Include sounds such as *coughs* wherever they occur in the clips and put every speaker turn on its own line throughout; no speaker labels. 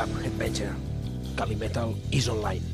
cap headbanger. Calimetal is online.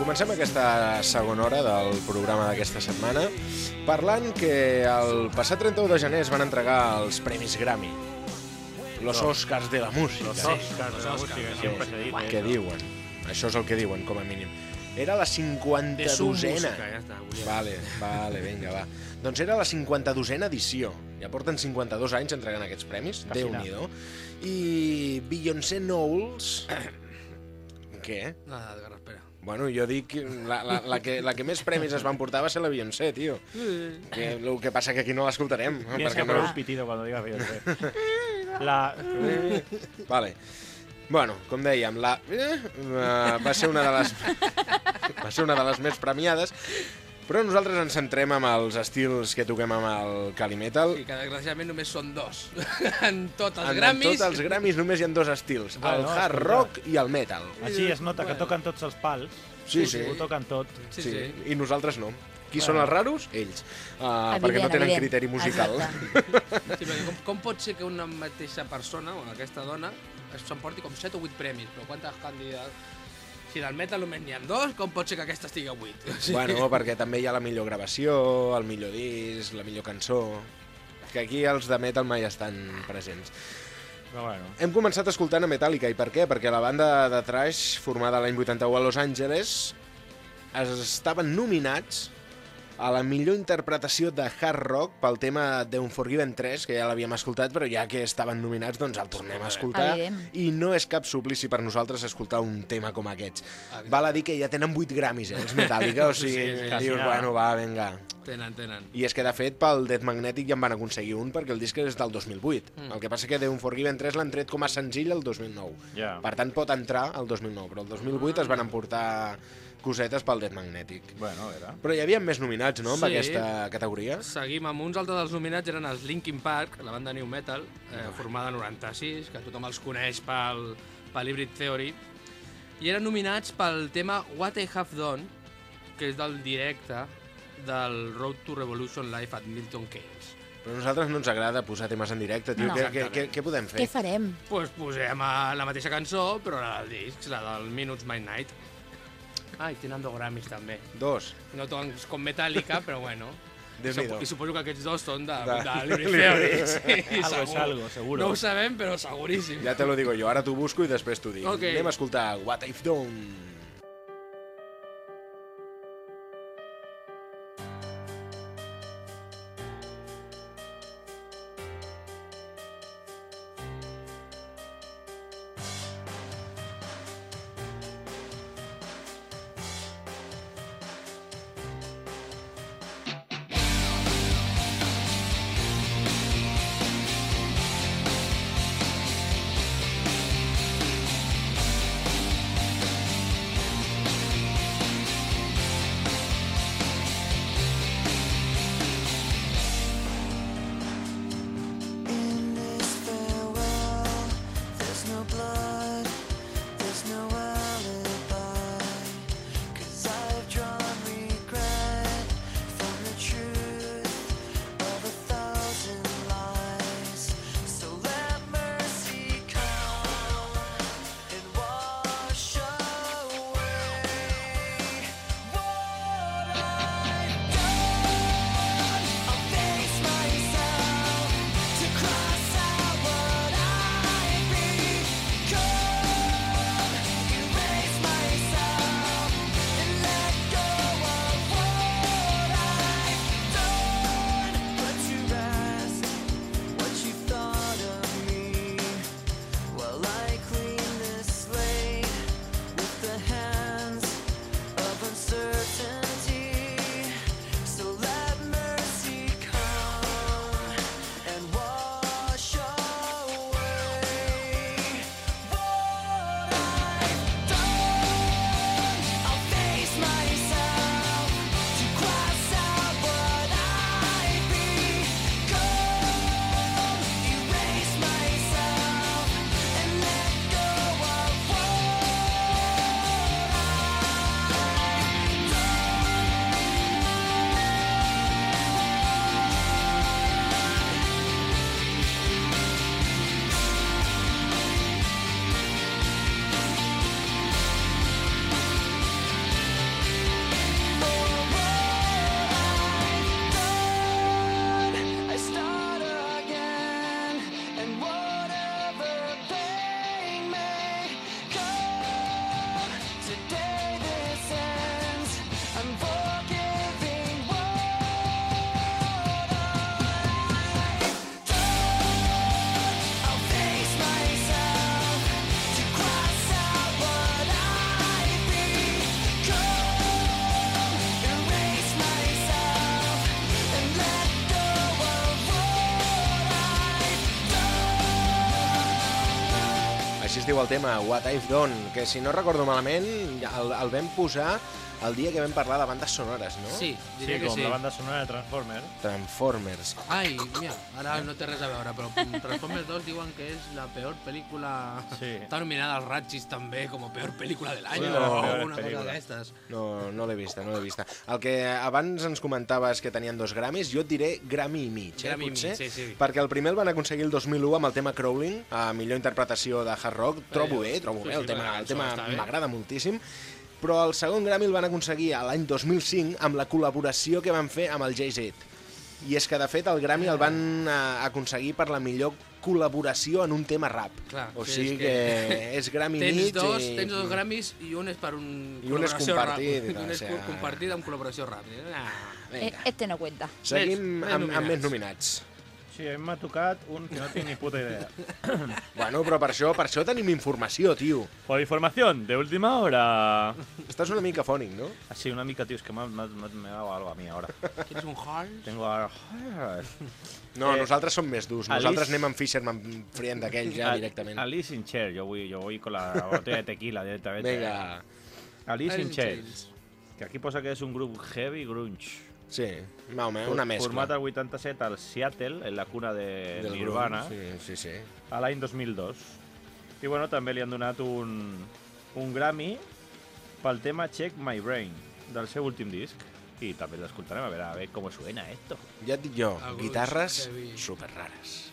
Comencem aquesta segona hora del programa d'aquesta setmana parlant que el passat 31 de gener es van entregar els Premis Grammy. Los Oscars de la música.
Los Oscars de la música, dice.
Què diuen? Això és el que diuen, com a mínim. Era la
De su
52ena.
música, ja està.
Vale, vale, vinga, va. Doncs era la 52ena edició. Ja porten 52 anys entregant aquests premis.
Quasi
Déu-n'hi-do. I Beyoncé Knowles... *coughs* Què?
Nada, Edgar, espera.
Bueno, jo dic, la, la, la, que, la que més premis es va emportar va ser la Beyoncé, tio. Que, el que passa que aquí no l'escoltarem. Perquè
por
no...
un pitido cuando digas Beyoncé. *laughs* La...
Vale. Bueno, com dèiem, la... Eh, va ser una de les... *laughs* va ser una de les més premiades, però nosaltres ens centrem amb els estils que toquem amb el Cali Metal.
I que desgraciadament només són dos. *laughs* en tots els
En
Grammys...
tots els Grammys només hi ha dos estils, el
Bueno,
hard
escolta.
rock i el metal.
Així es nota que
Bueno.
toquen tots els pals.
Sí, sí.
Ho toquen tot.
Sí, sí.
I nosaltres no. Qui són els raros? Ells. Uh, perquè no
Evident,
tenen
evident.
criteri musical.
Sí, com, com pot ser que una mateixa persona, o aquesta dona, es- s'emporti com 7 o 8 premis? Però quantes candidats... Si del metal només n'hi ha dos, com pot ser que aquesta estigui a 8? *laughs* Sí.
Bueno, perquè també hi ha la millor gravació, el millor disc, la millor cançó... Que aquí els de metal mai estan presents.
Però bueno.
Hem començat escoltant a Metallica, i per què? Perquè la banda de trash, formada l'any 81 a Los Angeles, es estaven nominats a la millor interpretació de hard rock pel tema The Unforgiven 3, que ja l'havíem escoltat, però ja que estaven nominats, doncs el tornem a escoltar.
Evident.
I no és cap suplici per nosaltres escoltar un tema com aquests. Val a dir que ja tenen 8 Grammys, eh, els Metallica, o sigui,
Sí, sí,
dius, bueno, va, vinga.
Tenen, tenen.
I és que, de fet, pel Death Magnetic ja en van aconseguir un, perquè el disc és del 2008. Mm. El que passa que The Unforgiven 3 l'han tret com a senzill el 2009.
Ja.
Per tant, pot entrar al 2009, però el 2008 es van emportar cosetes pel Death Magnetic.
Bueno, era.
Però hi havia més nominats, no?, amb
Sí.
aquesta categoria.
Seguim amb uns altres dels nominats, eren els Linkin Park, la banda New Metal, eh, formada en 96, que tothom els coneix pel, pel Hybrid Theory, i eren nominats pel tema What I Have Done, que és del directe del Road to Revolution Live at Milton Keynes.
Però a nosaltres no ens agrada posar temes en directe, tio.
No.
Què, què, què, què podem fer?
Què farem?
Pues posem a la mateixa cançó, però la del disc, la del Minutes My Night. Ai, tenen dos Grammys també.
Dos.
No tant com Metallica, *laughs* però bueno. I, supo, I suposo que aquests dos són de,
De-
de, Hybrid Theory. Sí,
Algo es *laughs* algo, seguro.
No ho sabem, però seguríssim.
Ja te lo digo jo, ara t'ho busco i després t'ho dic.
Ok.
Anem a escoltar What I've Done. Diu el tema What I've Done, que si no recordo malament el, el vam posar el dia que vam parlar de bandes sonores, no?
Sí,
Sí,
diria que
com
sí.
la banda sonora de Transformers.
Transformers.
Ai, mira, ara no té res a veure, però Transformers 2 diuen que és la peor pel·lícula...
Sí.
Està nominada als Ratchis també com a peor pel·lícula de l'any
Una
o
de les peores
una cosa
pel·lícules.
d'aquestes.
No, no l'he vista, no l'he vista. El que abans ens comentaves que tenien dos Grammys, jo et diré Grammy i mig, eh,
Grammy
potser,
mig, sí, sí.
perquè el primer el van aconseguir el 2001 amb el tema Crawling, a millor interpretació de hard rock, trobo bé, trobo
sí,
bé, el
sí,
tema, el tema m'agrada moltíssim, però el segon Grammy el van aconseguir a l'any 2005 amb la col·laboració que van fer amb el Jay-Z. I és que, de fet, el Grammy el van eh, aconseguir per la millor col·laboració en un tema rap.
Clar,
o
sí,
sigui
és
que,
que *laughs* *laughs*
és Grammy
Tens
mig
dos,
i...
tens dos Grammys i un és per un
I un és compartit,
rap. *laughs*
o
un és
sea-
compartit amb col·laboració rap. Ah,
Eh,
Vinga.
Este no cuenta.
Seguim
Més- més
amb, amb més
nominats.
Sí, a mi m'ha tocat un que no tinc ni puta idea. *coughs*
Bueno, però per això, per això tenim informació, tio.
Por información de última hora.
Estàs una mica fònic, no?
Así, una mica, tío, es que me, me, dado algo a mí ahora. *laughs*
¿Quieres un hall?
Tengo ahora...
No,
Eh,
nosaltres som més durs.
Alice-
Nosaltres anem amb Fisherman frient d'aquell ja directament.
Alice in Chair, yo voy, yo voy con la botella de tequila directamente.
Vinga.
Alice in
Alice in
Chains.
Chains.
Que aquí posa que és un grup heavy grunge.
Sí, va, home, una mescla.
Format al 87 al Seattle, en la cuna de
Del
Nirvana,
grup, Sí, sí, sí.
a l'any 2002. I bueno, també li han donat un, un Grammy pel tema Check My Brain, del seu últim disc. I també l'escoltarem, a veure, a veure com suena esto.
Ja et dic jo,
El grunge
guitarres
heavy.
super rares.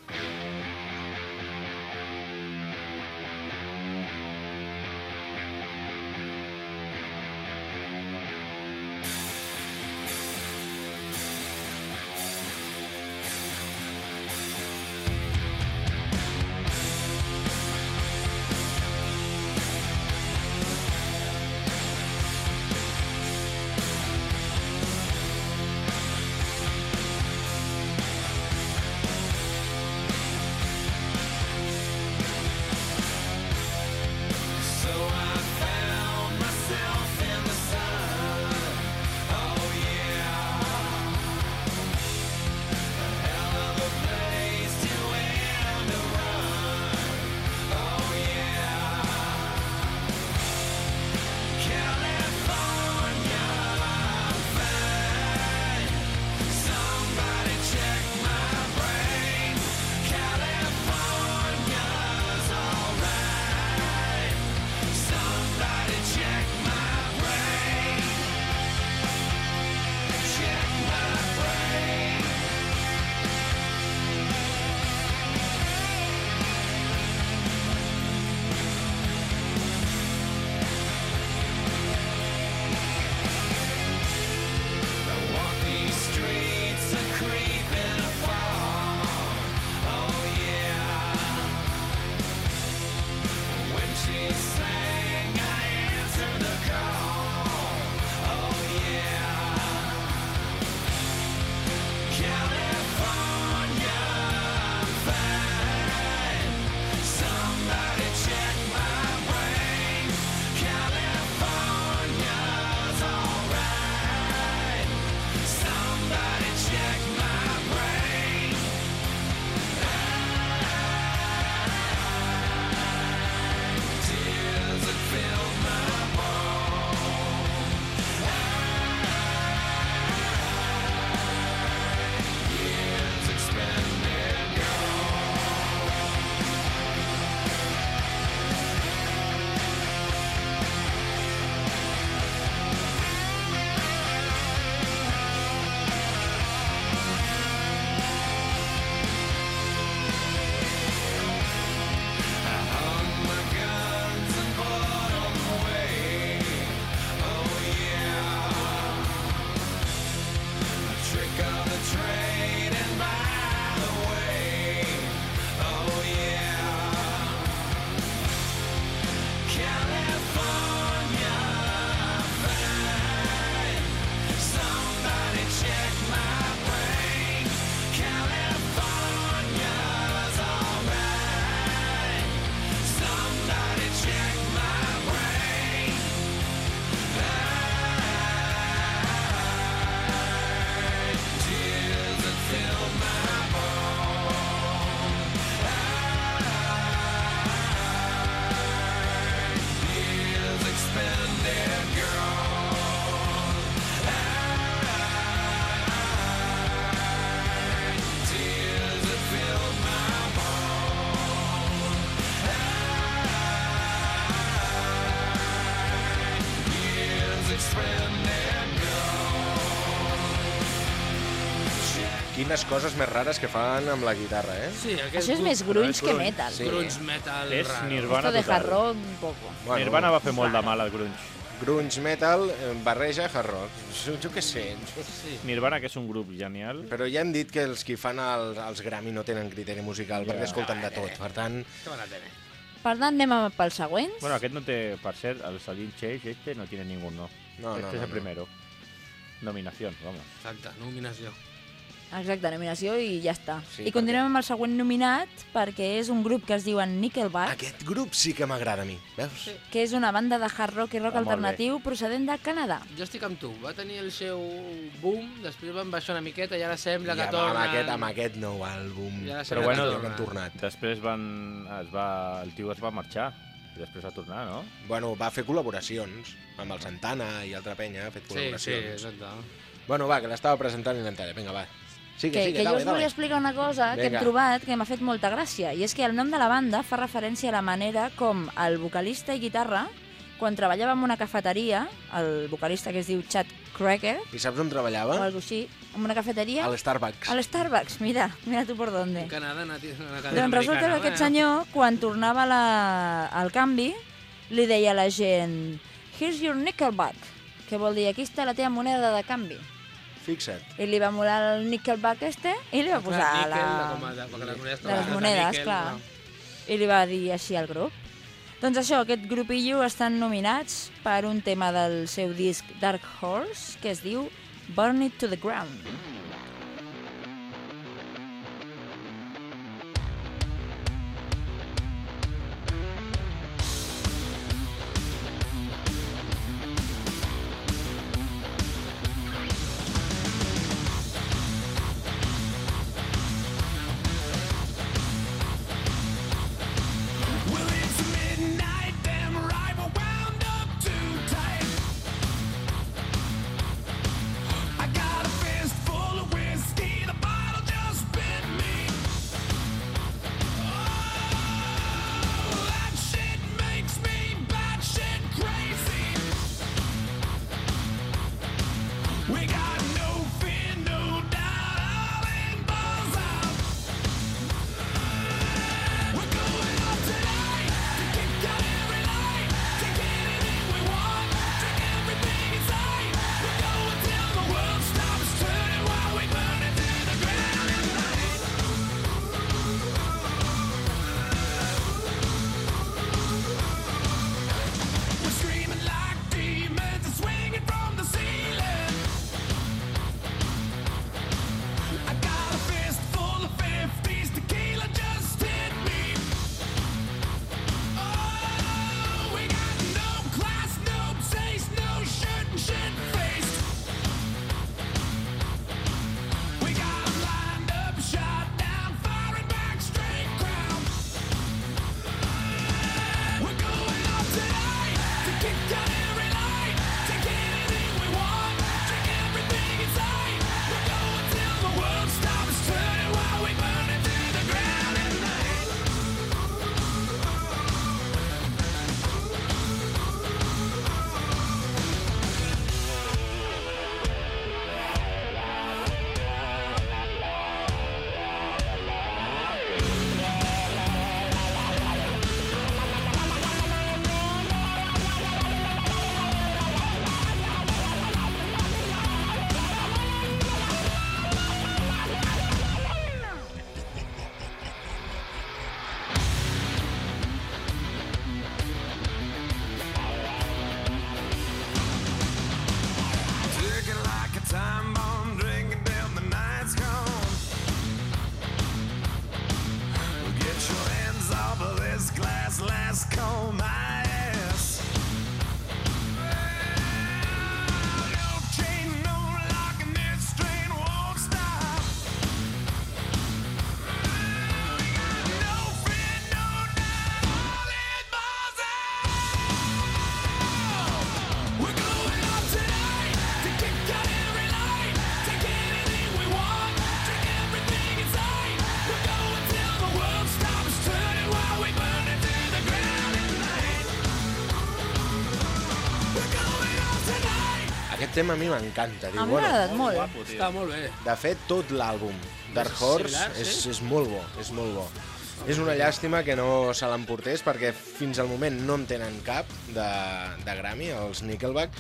Quines coses més rares que fan amb la guitarra, eh?
Sí, aquest
Això és més
grunys
que metal.
Sí.
Grunys metal
És
raro.
Nirvana
Esto de hard total. rock un poco.
Bueno,
Nirvana va fer molt de mal al grunge.
Grunge metal eh, barreja hard rock. Jo, jo què sé. Jo...
Sí.
Nirvana, que és un grup genial.
Però ja hem dit que els que fan els, els Grammy no tenen criteri musical,
yeah.
perquè escolten de tot. Per tant...
Per tant, anem pels següents.
Bueno, aquest no té, per cert, el Salim Chase, este no tiene ningú, no.
No,
este
no,
es
no,
el
no.
primero. Nominación, vamos.
Exacte, nominació.
Exacte, nominació i ja està.
Sí,
I continuem amb el següent nominat, perquè és un grup que es diuen Nickelback,
aquest grup sí que m'agrada a mi, veus?
Sí.
que és una banda de hard rock i rock
Ah,
alternatiu procedent de Canadà.
Jo estic amb tu. Va tenir el seu boom, després van baixar una miqueta i ara sembla
I
que
amb,
tornen...
amb, aquest, amb aquest nou àlbum,
Ja
Però bueno,
han tornat.
Després van, es va, el tio es va marxar i després va tornar, no?
Bueno, va fer col·laboracions amb el Santana i altra penya, ha fet
Sí, sí,
col·laboracions.
exacte.
Bueno, va, que l'estava presentant i l'entraré. Vinga, va. Sigue,
Que,
sigue,
que jo
dale,
us volia explicar una cosa que
Vinga.
hem trobat que m'ha fet molta gràcia, i és que el nom de la banda fa referència a la manera com el vocalista i guitarra, quan treballava en una cafeteria, el vocalista que es diu Chad Cracker,
I saps on
o
treballava?
alguna així, en una cafeteria,
Al Starbucks.
al Starbucks, mira, mira tu per
En
d'on.
Canadà, una, una cadena
Doncs resulta que aquest
eh?
senyor, quan tornava a la, al canvi, li deia a la gent Here's your nickelback, que vol dir aquí està la teva moneda de canvi.
Fixa't.
I li va molar el nickelback este i li va
Clar,
posar
níquel,
la...
com a de, perquè les monedes,
de les
de
monedes,
níquel,
clar. I li va dir així al grup. Doncs això, aquest grupillo estan nominats per un tema del seu disc Dark Horse, que es diu Burn It to the Ground.
Tema a mi m'encanta.
A mi m'ha
bueno,
agradat molt.
Guapo.
Està molt bé.
de fet, tot l'àlbum Dark
És
Horse
similar, sí?
és, és molt bo, és molt bo. És una llàstima que no se l'emportés perquè fins al moment no en tenen cap de, de Grammy, els Nickelback,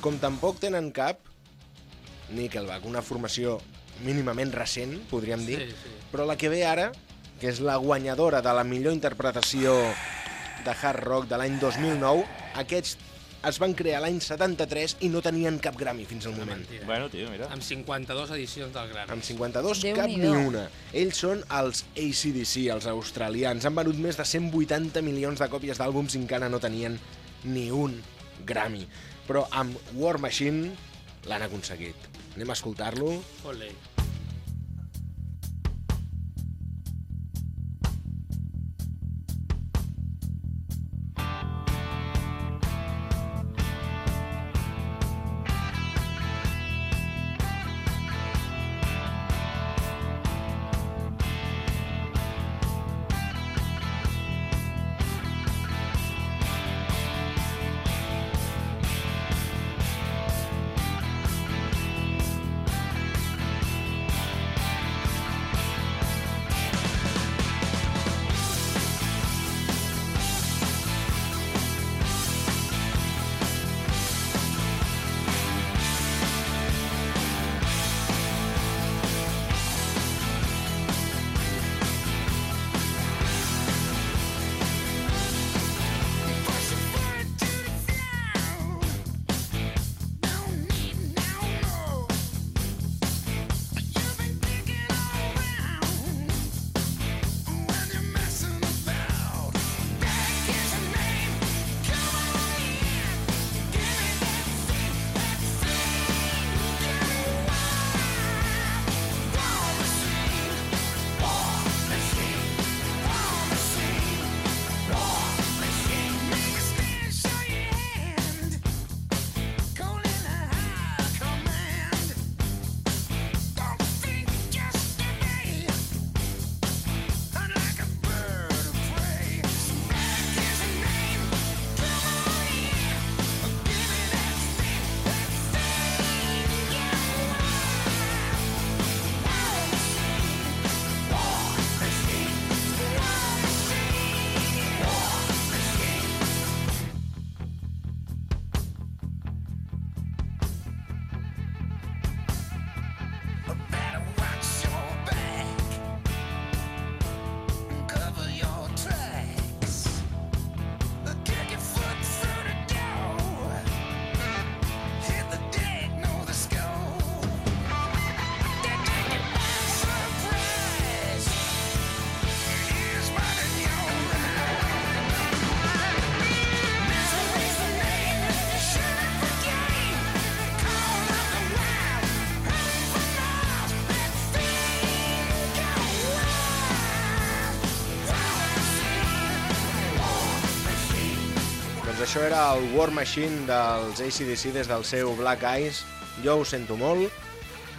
com tampoc tenen cap Nickelback, una formació mínimament recent, podríem dir,
Sí, sí.
però la que ve ara, que és la guanyadora de la millor interpretació de hard rock de l'any 2009, aquests es van crear l'any 73 i no tenien cap Grammy fins al moment.
Bueno, tio, mira.
Amb 52 edicions del Grammy.
Amb 52,
Déu
cap ni
do.
una. Ells són els ACDC, els australians. Han venut més de 180 milions de còpies d'àlbums i encara no tenien ni un Grammy. Però amb War Machine l'han aconseguit. Anem a escoltar-lo.
Ole.
Això era el War Machine dels ACDC des del seu Black Eyes. Jo ho sento molt.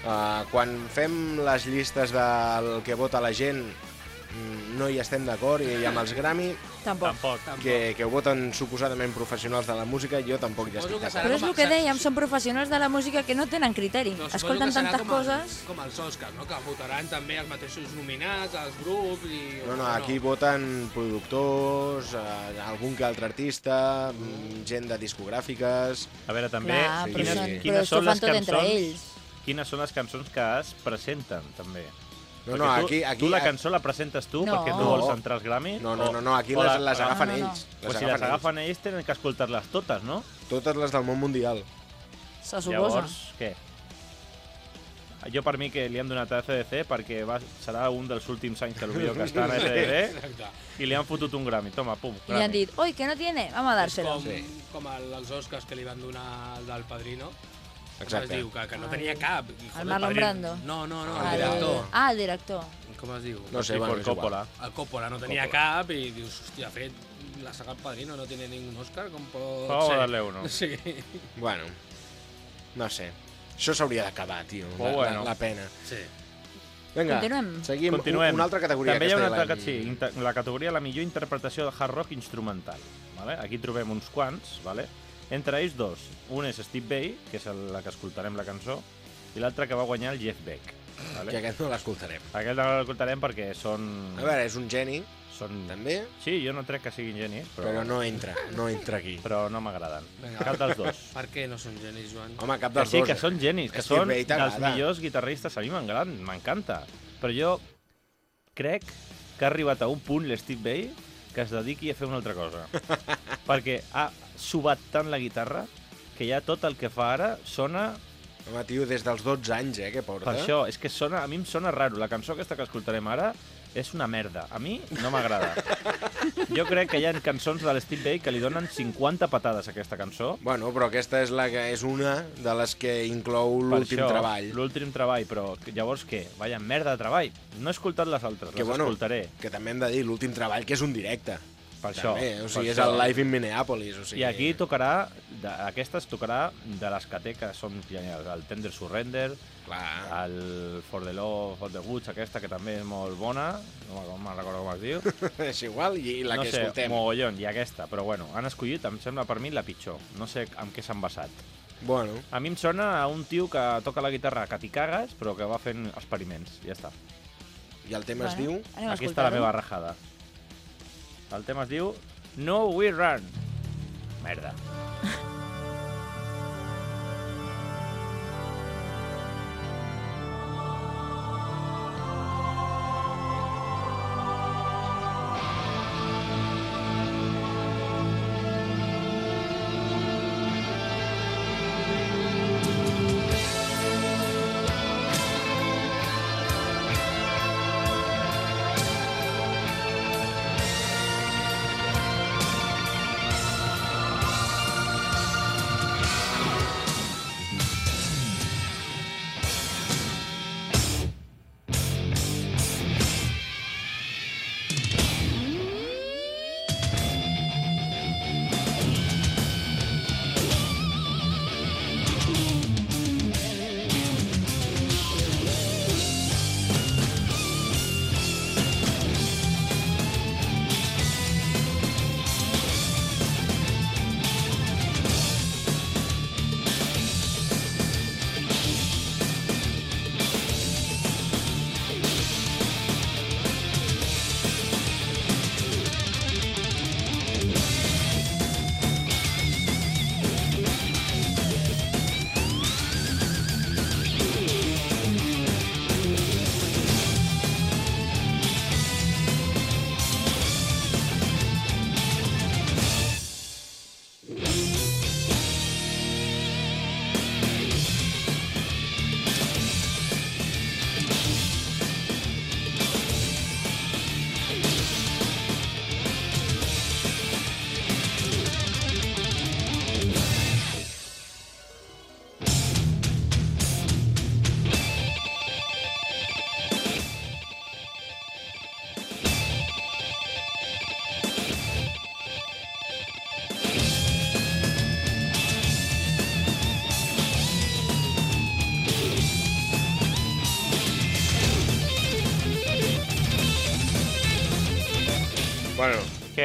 Uh, quan fem les llistes del que vota la gent mm, no hi estem d'acord i amb els Grammy
Tampoc.
Tampoc.
que, que ho voten suposadament professionals de la música jo tampoc hi
Suposo
estic d'acord
Però és el que dèiem, són professionals de la música que no tenen criteri.
No,
Escolten tantes
com el-
coses...
Com els Oscars, no? que votaran també els mateixos nominats, els grups i...
No, no, aquí voten productors, eh, algun que altre artista, mm, gent de discogràfiques...
A veure, també,
Clar,
sí,
però,
sí,
quines
ho
són les cançons quines són les cançons que es presenten, també.
No, no,
tu,
aquí... aquí
tu la cançó la presentes tu
No.
perquè tu
No.
vols entrar als Grammy?
No, no, no, no aquí les,
la-
les agafen
no, no.
ells.
Pues si les agafen ells tenen que escoltar-les totes, no?
Totes les del món mundial.
Se suposa.
Llavors, què? Jo per mi que li han donat a CDC perquè va, serà un dels últims anys que potser que està en CDC
Exacte.
i li han fotut un Grammy. Toma, pum,
I li han
Grammy.
dit, oi, que no tiene, vamos a dárselo.
Com,
Sí.
com el, els Oscars que li van donar al del Padrino. Com
Exacte.
es diu? Que, que no
El-
tenia cap. I, joder,
el Marlon Brando.
No, no, no,
Ah,
el
el-
director.
Ah, el director.
Com es diu?
No sé,
Sí,
bueno, igual.
Coppola.
El Coppola no tenia
Coppola.
cap i dius, hòstia, ha fet la saga El Padrino, no tiene ningún Oscar, com pot
Vamos a
ser?
darle uno. *laughs*
Sí.
Bueno, no sé. Això s'hauria d'acabar, tio.
Però
La,
bueno.
la, la pena.
sí.
Vinga,
Continuem.
seguim.
Continuem.
Una altra categoria.
També hi ha una altra,
ja
sí, la categoria la millor interpretació de hard rock instrumental. Vale? Aquí trobem uns quants, vale? Entre ells dos. Un és Steve Vai, que és el, la que escoltarem la cançó, i l'altre que va guanyar el Jeff Beck. Vale?
Que aquest no l'escoltarem.
Aquest no l'escoltarem perquè són...
A veure, és un geni,
són...
també,
Sí, jo no trec que siguin genis, però,
però no entra, no entra aquí.
però no m'agraden. Cap dels dos. *laughs*
Per què no són genis, Joan?
Home, cap
Que
dels
sí,
dos.
que són genis, que
Steve
són
Vai
dels millors guitarristes. A mi m'agraden, m'encanta. Però jo crec que ha arribat a un punt l'Steve Vai que es dediqui a fer una altra cosa. *laughs* Perquè ha subat tant la guitarra que ja tot el que fa ara sona
Home, tio, des dels 12 anys, eh, que porta.
per això. És que sona, a mi em sona raro. La cançó aquesta que escoltarem ara és una merda. A mi no m'agrada. *laughs* Jo crec que hi ha cançons de l'Steve Vai que li donen 50 patades a aquesta cançó.
Bueno, però aquesta és la que és una de les que inclou l'últim treball.
L'últim treball, però llavors què? Vaya merda de treball. No he escoltat les altres,
Que
les
bueno,
escoltaré.
que també hem de dir, l'últim treball que és un directe.
Per això.
També, o sigui,
per
és
això.
el Live in Minneapolis. O sigui,
I aquí tocarà, de, aquestes tocarà de les que té, que són genials. El Tender Surrender,
Clar,
el For the Love of the Woods, aquesta que també és molt bona, no me'n- recordo com es diu. *laughs*
és igual, i la
no
que
sé,
escoltem.
mogollon, i aquesta, però bueno, han escollit, em sembla per mi, la pitjor. No sé amb què s'han basat.
Bueno,
A mi em sona a un tio que toca la guitarra que t'hi cagues, però que va fent experiments, ja està.
i el tema es
Bueno,
diu...
anem a
Aquí està la meva rajada. El tema es diu No We Run. Merda.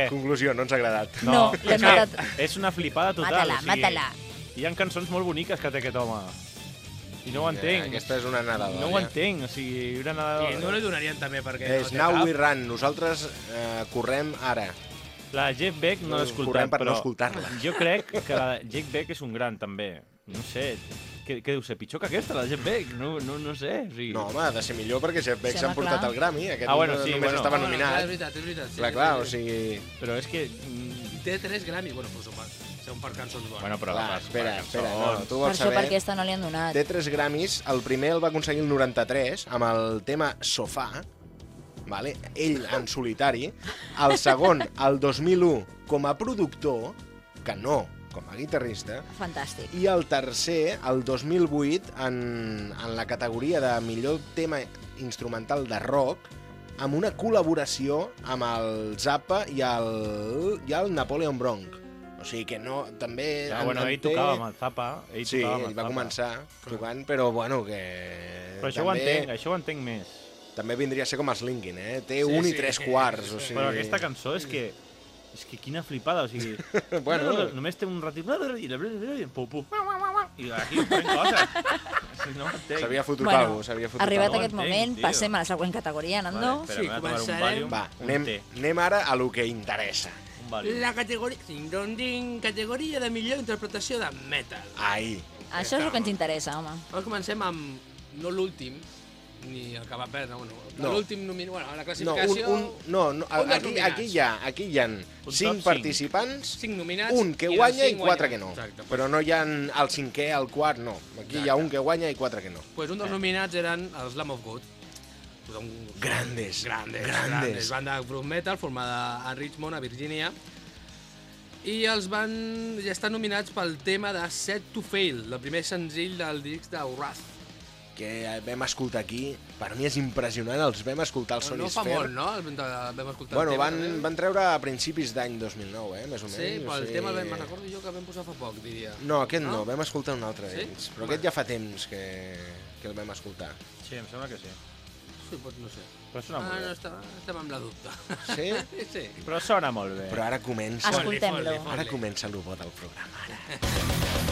Què?
conclusió, no ens ha agradat.
No,
és,
matat.
que és una flipada total.
Mata-la,
o sigui,
mata-la.
Hi ha cançons molt boniques que té aquest home. I no ho entenc.
Eh, Aquesta és una nadadora.
No ho entenc, o sigui, una
I
nadadora.
no li donarien també perquè
És
no
Now
cap.
We Run. Nosaltres eh, correm ara.
La Jeff Beck no l'he escoltat,
per no
però
escoltar-la.
jo crec que la Jeff Beck és un gran, també. No sé, què, què deu ser? Pitjor que aquesta, la Jeff Beck? No, no, no sé. O sigui...
No, home, ha de ser millor perquè Jeff Beck
Sí,
s'ha
home,
portat el Grammy. Aquest
Ah, bueno,
no-
sí,
només
bueno.
estava
Ah, bueno, clar,
nominat.
és veritat, és veritat. Sí,
Clar, clar, o sigui...
Però és que... mm,
Té tres Grammy, bueno, però són són per cançons bones.
Bueno, però...
Clar,
per-
espera,
per
espera, no, tu vols
això per
saber...
aquesta no li han donat.
Té tres Grammys, el primer el va aconseguir el 93 amb el tema Sofà, vale? ell en solitari, el segon, el 2001, com a productor, que no com a guitarrista,
Fantàstic.
i el tercer, el 2008, en, en la categoria de millor tema instrumental de rock, amb una col·laboració amb el Zappa i el, i el Napoleon Bronc. O sigui que no, també...
Ja,
en-
bueno,
en
ell
té-
tocava amb el Zappa. Ell
Sí,
tocava amb
ell
el
va
Zappa.
començar tocant, però bueno, que...
Però això ho entenc, això ho entenc més.
També vindria a ser com els Linkin, eh? Té
Sí,
un i
sí.
tres quarts, o sigui...
Però aquesta cançó és que És que quina flipada, o sigui... *laughs*
Bueno.
no, no, només té un ratit... I pu, pu, i aquí fent coses. No ho entenc.
S'havia fotut
Bueno,
alguna cosa, s'havia fotut
Arribat
alguna
aquest
entenc,
moment,
tio.
passem a la següent categoria, Nando.
Vale, espera,
Sí,
un
començarem.
Va, anem, anem ara a lo que interessa.
La categoria... Ding, dong, ding, categoria de millor interpretació de metal.
Ai,
Això és el que ens interessa, home.
Doncs comencem amb, no l'últim, ni el que va perdre, bueno,
No.
l'últim nominat, bueno, la
no, un,
classificació...
un, no, no
un
aquí, aquí, hi ha, aquí hi ha cinc
cinc.
participants,
Cinc nominats...
un que guanya i
cinc
quatre
guanya.
que no.
Exacte.
Però no hi ha el cinquè, el quart, no. Aquí hi ha
Exacte.
un que guanya i quatre que no.
Pues un dels nominats eren els Lamb of God. Tothom...
Grandes,
Grandes,
grandes.
grandes. Banda de groove metal formada a Richmond, a Virgínia. I els van... ja estan nominats pel tema de Set to Fail, el primer senzill del disc de Wrath.
Que vam escoltar aquí, per mi és impressionant, els vam escoltar al
No,
Sony
no fa
Sphere.
molt, no? El, de, vam escoltar
Bueno,
el tema.
van,
també.
van treure a principis d'any 2009, eh, més o menys.
Sí, però el
o
tema me'n recordo jo que vam posar fa poc, diria.
No, aquest no,
No?
vam escoltar un altre
Sí?
d'ells. Però aquest ja fa temps que, que el vam escoltar.
Sí, em sembla que sí.
Sí, pot, no sé.
Però sona
Ah,
molt
no,
bé.
està, estem amb la dubte.
Sí? *laughs*
sí.
Però sona molt bé.
Però ara comença...
Escoltem-lo.
Ara comença el bo del programa. Ara. *laughs*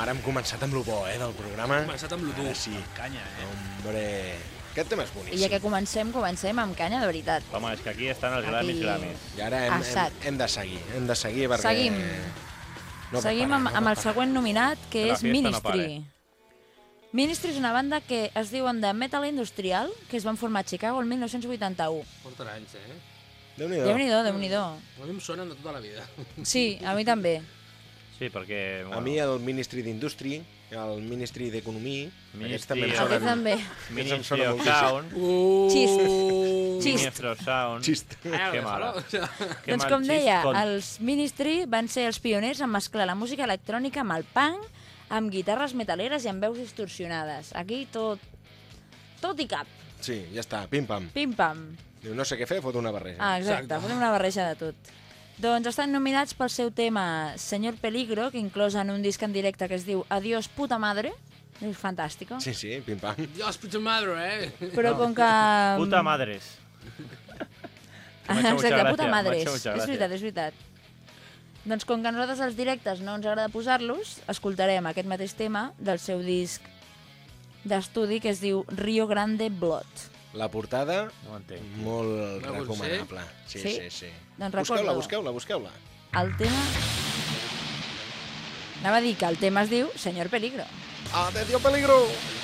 Ara hem començat amb lo bo, eh, del programa.
Hem començat amb lo dur.
Sí.
Canya, eh?
Hombre, aquest tema és
I ja
boníssim.
que comencem, comencem amb canya de veritat.
Home, és que aquí estan els
Aquí-
Grammys Grammys.
I ara hem, hem,
Assaig.
hem de seguir, hem de seguir perquè...
Seguim.
No,
Seguim
para,
amb,
no
amb el següent nominat, que
La
és
fiesta no
Ministry. Ministry és una banda que es diuen de metal industrial, que es van formar a Chicago el 1981.
Porten anys, eh?
Déu-n'hi-do.
Déu-n'hi-do, Déu-n'hi-do.
A mi em sonen de tota la vida.
Sí, a mi també.
Sí, perquè...
A mi el Ministry d'Industri, el Ministry d'Economia, aquests
Ministry
també em sonen...
També.
Aquests em
Ministry
sonen
of. Sound.
Uh!
Xist. Xist.
Ministry of Sound.
Xist.
Que mala. Que
doncs com deia, els Ministry van ser els pioners en mesclar la música electrònica amb el punk, amb guitarres metaleres i amb veus distorsionades. Aquí tot... Tot i cap.
Sí, ja està, pim-pam.
Pim-pam.
Diu, no sé què fer, fot una barreja.
Ah, exacte,
Exacte.
fotem una barreja de tot. Doncs estan nominats pel seu tema Señor Peligro, que inclòs en un disc en directe que es diu Adiós puta madre. És fantàstico.
Sí, sí, pim-pam.
Dios, puta madre, eh?
Però com que...
Puta madres.
Ah, Exacte, puta madres. És veritat, és veritat. Doncs com que a nosaltres els directes no ens agrada posar-los, escoltarem aquest mateix tema del seu disc d'estudi que es diu Rio Grande Blood.
La portada,
No entenc.
molt
La
recomanable. Sí,
Sí?
sí, sí.
Doncs
Busqueu-la, busqueu-la, busqueu-la.
El tema... Anava a dir que el tema es diu Señor Peligro.
¡Atención, peligro! Bueno,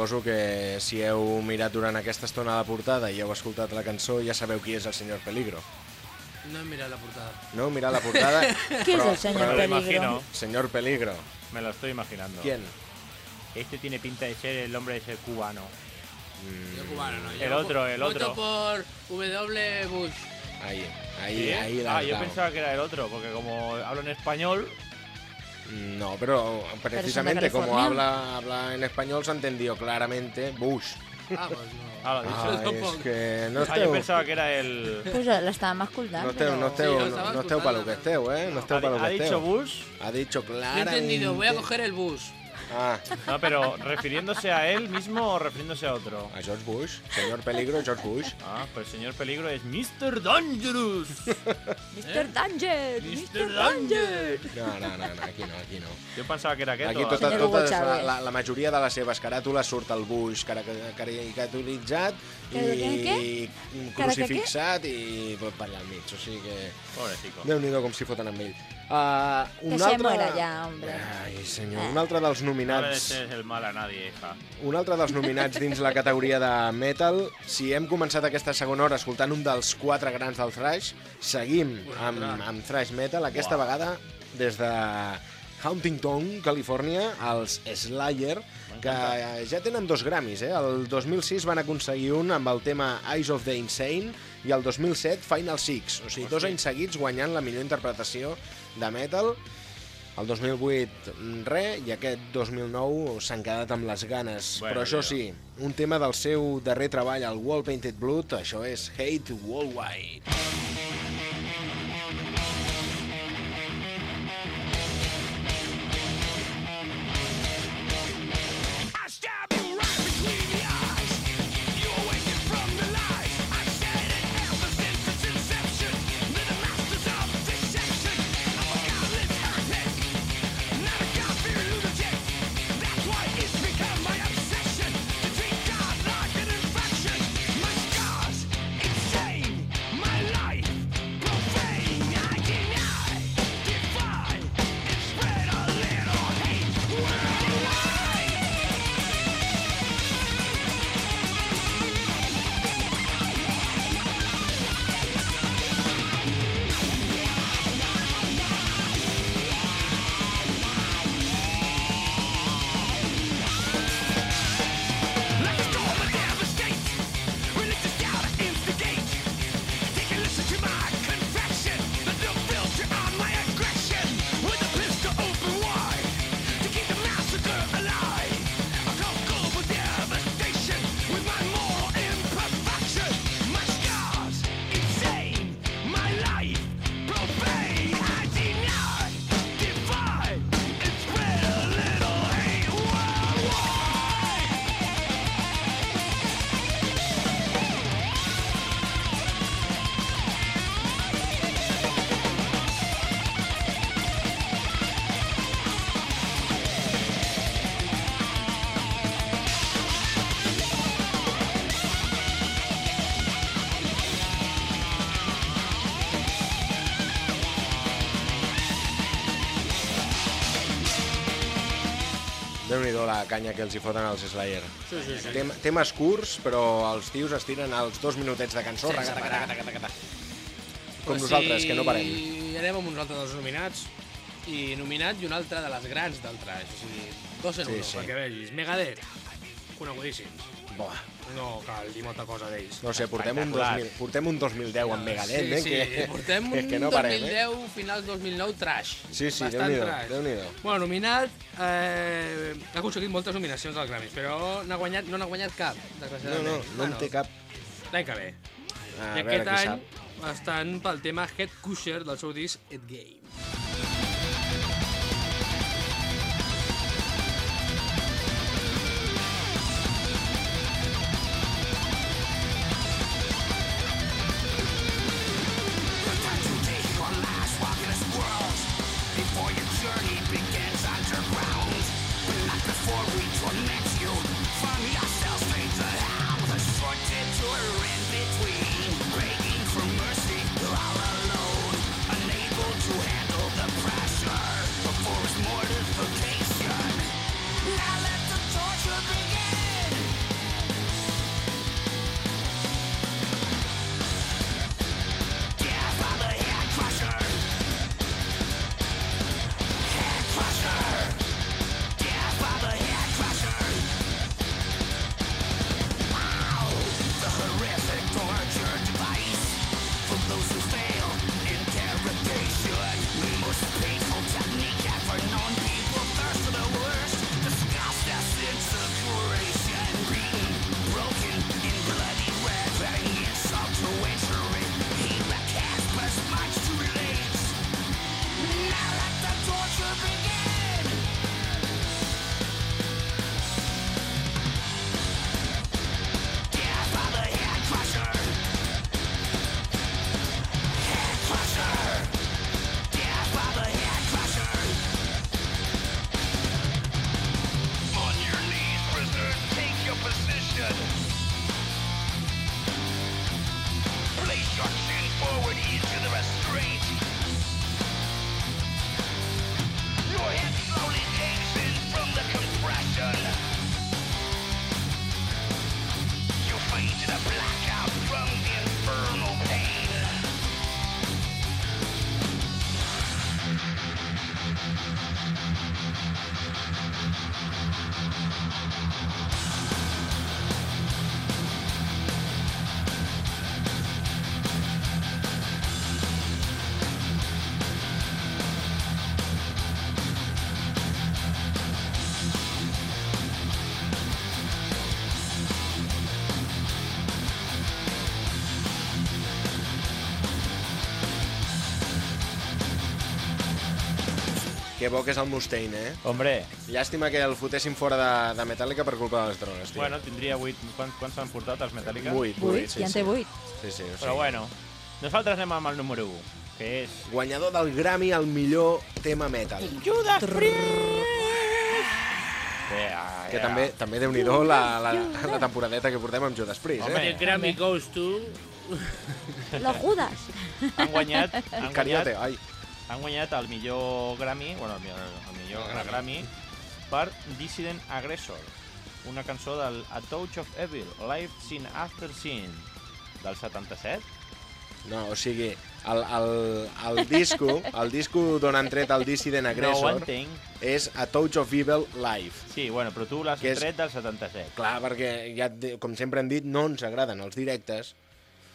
suposo que si heu mirat durant aquesta estona la portada i heu escoltat la cançó ja sabeu qui és el senyor Peligro.
No he mirat la portada.
No heu mirat la portada? *laughs*
És el
lo
Peligro?
imagino.
Peligro.
Me lo estoy imaginando.
¿Quién?
Este tiene pinta de ser el hombre de ser cubano.
Yo cubano, ¿no? Yo
El otro, el
voto
otro.
por W. Bush.
Ahí, ahí,
¿Sí?
ahí la
ah, yo pensaba que era el otro, porque como hablo en español,
No, pero precisamente
de
como habla, habla en español se ha entendido claramente Bush.
Ah, pues no.
Ah.
Ah, és que no
Ah, jo
esteu,
pensava que era el...
Pues l'estàvem escoltant,
no esteu, no esteu,
Sí, lo
no, no esteu pa lo que esteu, eh? No esteu
Ha,
pa lo
ha
que
dicho
esteu.
Bush,
Ha dicho
No he
claramente.
entendido, voy a coger el bus.
Ah,
no, pero refiriéndose a él mismo o refiriéndose a otro.
a George Bush, señor peligro, George Bush.
Ah, pero el señor peligro es Mr. Dangerous. *laughs*
Mr. Danger!
Mr. Danger.
No, no, no, no, aquí no, aquí no.
Jo pensava que era aquest.
Aquí tota, totes, la, la, la majoria de les seves caràtules surt el Bush cara- caricaturitzat i, i crucifixat i tot per allà al mig. O sigui que...
Pobrecito.
Déu-n'hi-do com s'hi foten amb ell. Uh, un
Que se
altre...
muera ja, hombre.
Ai, senyor,
Ah.
un altre dels
No
nominats...
desees el mal a nadie, hija.
Un altre dels nominats dins la categoria de metal. Si hem començat aquesta segona hora escoltant un dels quatre grans del thrash, seguim amb, amb thrash metal, aquesta
Uau.
vegada des de Huntington, Califòrnia, els Slayer, que ja tenen dos Grammys. Eh? El 2006 van aconseguir un amb el tema Eyes of the Insane i el 2007 Final Six. O sigui, dos anys seguits guanyant la millor interpretació de metal. El 2008 mm, re i aquest 2009 s'han quedat amb les ganes.
Bueno,
Però això sí, un tema del seu darrer treball, el Wall Painted Blood, això és Hate Worldwide. Canya que els hi foten als Slayer.
Sí, sí, sí.
Tem temes curts, però els tios es tiren els dos minutets de cançó.
Sí,
raga,
sí.
raga, raga, raga. Com nosaltres, que no parem.
I anem amb uns altres dels nominats. I nominat i un altre de les grans del trash. O sigui, dos en
Sí,
uno,
sí.
perquè vegis. Megadeth, conegudíssims.
Buah,
No cal dir molta cosa d'ells.
no sé, portem un,
Espectacular.
2000, portem un 2010 amb Megadeth,
sí,
eh?
sí,
que,
portem un
que no parem, eh?
2010, finals 2009, trash.
Sí, sí,
Bastant
Déu-n'hi-do,
trash.
Déu-n'hi-do.
Bueno, nominat, eh, ha aconseguit moltes nominacions als Grammys, però n'ha guanyat, no n'ha guanyat cap,
No,
desgraciadament.
no, no en té cap...
L'any que ve.
A
I
veure
aquest
qui
any
sap.
estan pel tema Head Cusher del seu disc It Game.
Que bo que és el Mustaine, eh?
Hombre,
Llàstima que el fotessin fora de, de Metallica per culpa de les drogues, tio.
bueno, tindria 8... Quants, quants s'han portat els Metallica?
Vuit,
Vuit,
sí,
ja en
sí.
té vuit.
Sí, sí, o sigui.
Però bueno, nosaltres anem amb el número 1, que és...
Guanyador del Grammy al millor tema metal.
Judas Yeah,
Que també, també déu-n'hi-do la, la, la temporadeta que portem amb Judas Priest,
Home,
eh?
The Grammy goes to...
Lo Judas.
Han guanyat, han
Cariote,
guanyat,
ai.
Han guanyat el millor Grammy, bueno, el millor, el millor
Grammy.
Grammy. per Dissident Aggressor, una cançó del A Touch of Evil, Live Scene After Scene, del 77.
No, o sigui, el, el, el disco, el disco d'on han tret el Dissident
No
Aggressor
entenc.
és A Touch of Evil Live.
Sí, bueno, però tu l'has
Que és-
tret del 77.
Clar, perquè, ja, com sempre hem dit, no ens agraden els directes,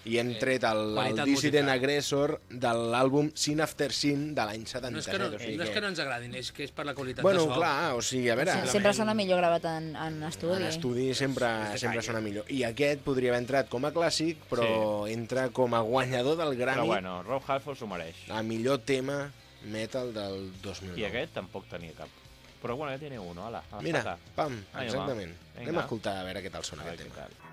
i hem tret el, el Dissident. Aggressor de l'àlbum Scene After Scene de l'any 77.
No és, que no,
o sigui
no és que no ens agradin, és que és per la qualitat
Bueno,
de so.
clar, o sigui, a veure...
Sí, sempre sona millor gravat en, en estudi.
En estudi sempre,
de
sempre sona millor. I aquest podria haver entrat com a clàssic, però entra com a guanyador del
Però
Grammy
bueno, Rob Halford s'ho mereix.
a millor tema metal del 2009.
I aquest tampoc tenia cap. Però bueno, ja tiene uno, ala.
Mira, pam, exactament.
Vinga.
Anem a escoltar a veure què tal sona aquest tema.
tal.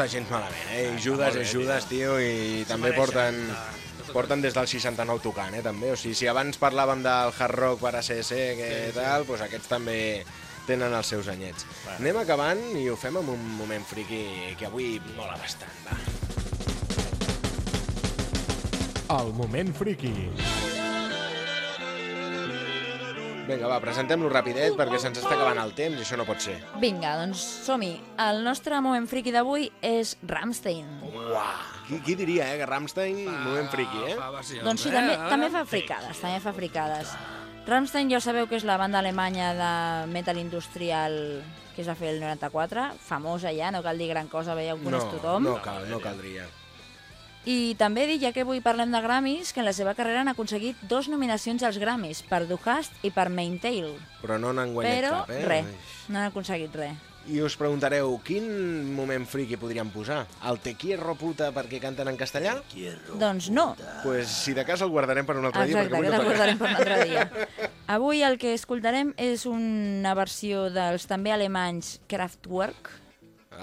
Està gens malament, eh? I Judas és Judas, tio, i també porten, porten des del 69 tocant, eh, també. O sigui, si abans parlàvem del hard rock per ACS, que tal, doncs aquests també tenen els seus anyets. Anem acabant i ho fem amb un moment friqui que avui mola bastant, va.
El moment friki.
Vinga, va, presentem-lo rapidet perquè se'ns està acabant el temps i això no pot ser.
Vinga, doncs som-hi. El nostre moment friki d'avui és Rammstein.
Uah, qui, qui diria, eh, que Rammstein, moment friqui, eh?
Fa versions,
Doncs sí,
eh?
també,
Ara?
també fa fricades, també fa fricades. Rammstein ja sabeu que és la banda alemanya de metal industrial que es va fer el 94, famosa ja, no cal dir gran cosa, veieu, coneix tothom.
no cal, no caldria.
I també dir, ja que avui parlem de Grammys, que en la seva carrera han aconseguit dos nominacions als Grammys, per The Hast i per Maintail.
Però no n'han guanyat
Però
cap, eh?
res, no han aconseguit res.
I us preguntareu, quin moment friqui podríem posar? El Te quiero puta perquè canten en castellà?
Doncs no.
pues, si de cas el guardarem per un altre dia.
Exacte,
perquè
que
avui no
t'acordarem per un altre dia. *laughs* Avui el que escoltarem és una versió dels també alemanys Kraftwerk.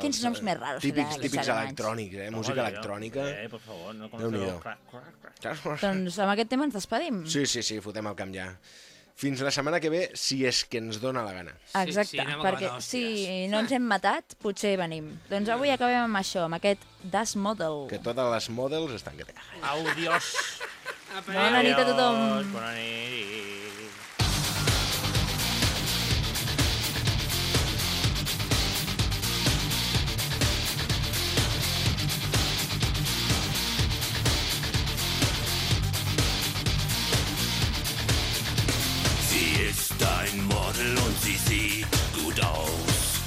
Quins noms més raros
Típics,
els
típics electrònics, eh? Música electrònica.
Eh, por favor, no crack, crack.
Doncs amb aquest tema ens despedim.
Sí, sí, sí, fotem el camp ja. Fins la setmana que ve, si és que ens dóna la gana.
Exacte,
sí, a
perquè si no ens hem matat, potser venim. Doncs avui acabem amb això, amb aquest Das Model.
Que totes les models estan que te cagues.
Au, Dios.
Bona nit a tothom.
Adiós, Bona nit.
Ist ein Model und sie sieht gut aus.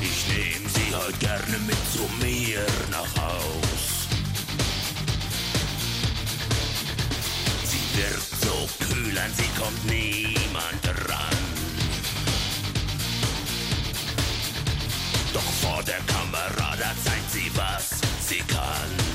Ich nehm sie heute gerne mit zu mir nach Haus. Sie wirkt so kühl, an sie kommt niemand ran. Doch vor der Kamera, da zeigt sie, was sie kann.